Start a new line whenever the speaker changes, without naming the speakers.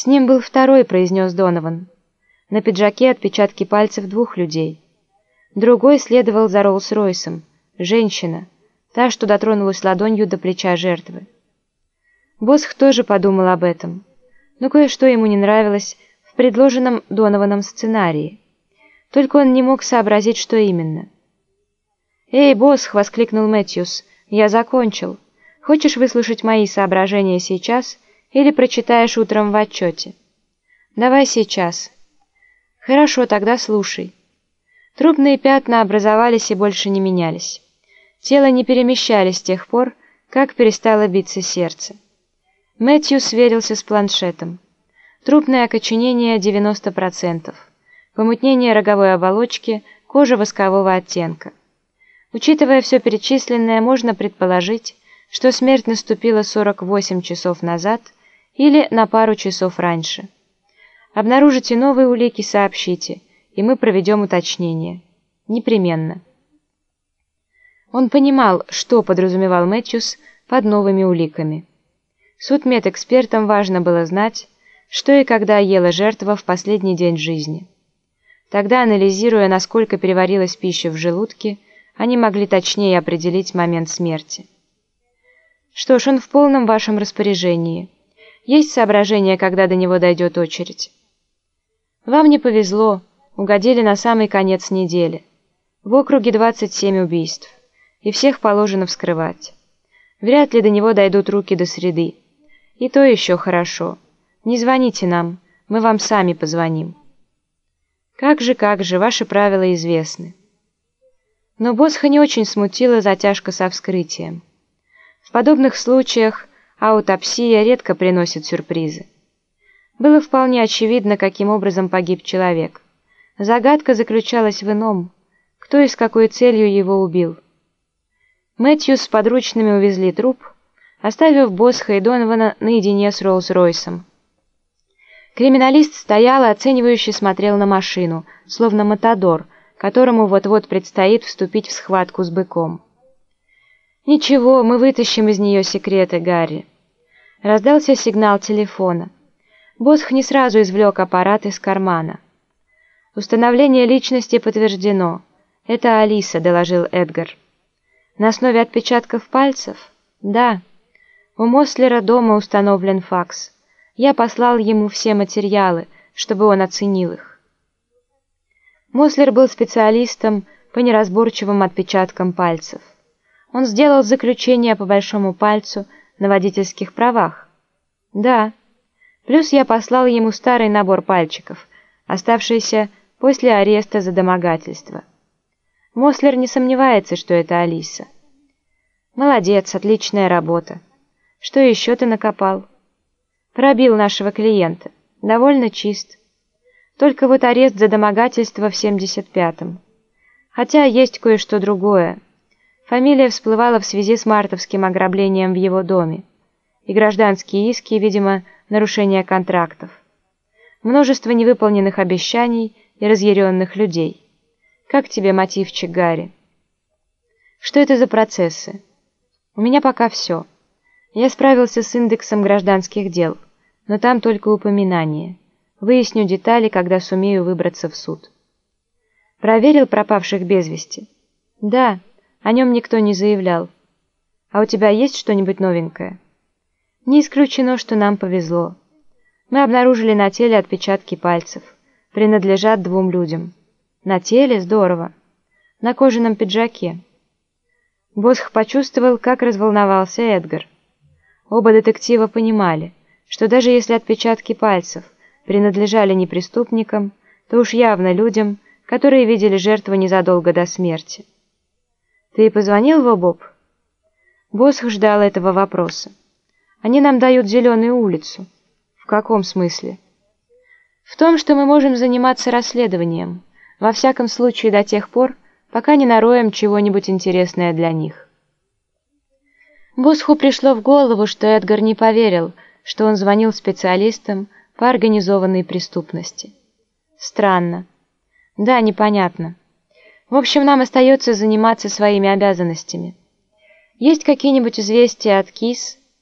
«С ним был второй», — произнес Донован. На пиджаке отпечатки пальцев двух людей. Другой следовал за Роллс-Ройсом. Женщина. Та, что дотронулась ладонью до плеча жертвы. Босх тоже подумал об этом. Но кое-что ему не нравилось в предложенном Донованом сценарии. Только он не мог сообразить, что именно. «Эй, Босх!» — воскликнул Мэтьюс. «Я закончил. Хочешь выслушать мои соображения сейчас или прочитаешь утром в отчете?» «Давай сейчас». «Хорошо, тогда слушай». Трупные пятна образовались и больше не менялись. Тело не перемещались с тех пор, как перестало биться сердце. Мэтью сверился с планшетом. Трупное окоченение 90%. Помутнение роговой оболочки, кожа воскового оттенка. Учитывая все перечисленное, можно предположить, что смерть наступила 48 часов назад или на пару часов раньше. Обнаружите новые улики, сообщите, и мы проведем уточнение. Непременно. Он понимал, что подразумевал Мэтьюс под новыми уликами. Судмедэкспертам важно было знать, что и когда ела жертва в последний день жизни. Тогда, анализируя, насколько переварилась пища в желудке, они могли точнее определить момент смерти. Что ж, он в полном вашем распоряжении. Есть соображения, когда до него дойдет очередь? Вам не повезло, угодили на самый конец недели. В округе 27 убийств, и всех положено вскрывать. Вряд ли до него дойдут руки до среды. И то еще хорошо. Не звоните нам, мы вам сами позвоним. Как же, как же, ваши правила известны. Но Босха не очень смутила затяжка со вскрытием. В подобных случаях аутопсия редко приносит сюрпризы. Было вполне очевидно, каким образом погиб человек. Загадка заключалась в ином. Кто и с какой целью его убил? Мэтью с подручными увезли труп, оставив Босха и Донована наедине с Роллс-Ройсом. Криминалист стоял и оценивающе смотрел на машину, словно матадор, которому вот-вот предстоит вступить в схватку с быком. «Ничего, мы вытащим из нее секреты, Гарри». Раздался сигнал телефона. Босх не сразу извлек аппарат из кармана. «Установление личности подтверждено. Это Алиса», — доложил Эдгар. «На основе отпечатков пальцев?» «Да». У Мослера дома установлен факс. Я послал ему все материалы, чтобы он оценил их. Мослер был специалистом по неразборчивым отпечаткам пальцев. Он сделал заключение по большому пальцу на водительских правах. Да. Плюс я послал ему старый набор пальчиков, оставшийся после ареста за домогательство. Мослер не сомневается, что это Алиса. Молодец, отличная работа. Что еще ты накопал? Пробил нашего клиента. Довольно чист. Только вот арест за домогательство в 75-м. Хотя есть кое-что другое. Фамилия всплывала в связи с мартовским ограблением в его доме. И гражданские иски, видимо, нарушение контрактов. Множество невыполненных обещаний и разъяренных людей. Как тебе мотивчик, Гарри? Что это за процессы? У меня пока все. Я справился с индексом гражданских дел, но там только упоминание. Выясню детали, когда сумею выбраться в суд. Проверил пропавших без вести? Да, о нем никто не заявлял. А у тебя есть что-нибудь новенькое? Не исключено, что нам повезло. Мы обнаружили на теле отпечатки пальцев. Принадлежат двум людям. На теле здорово. На кожаном пиджаке. Босх почувствовал, как разволновался Эдгар. Оба детектива понимали, что даже если отпечатки пальцев принадлежали не преступникам, то уж явно людям, которые видели жертву незадолго до смерти. «Ты позвонил в ОБОП?» Босх ждал этого вопроса. «Они нам дают зеленую улицу». «В каком смысле?» «В том, что мы можем заниматься расследованием, во всяком случае до тех пор, пока не нароем чего-нибудь интересное для них». Босху пришло в голову, что Эдгар не поверил, что он звонил специалистам по организованной преступности. Странно. Да, непонятно. В общем, нам остается заниматься своими обязанностями. Есть какие-нибудь известия от КИС,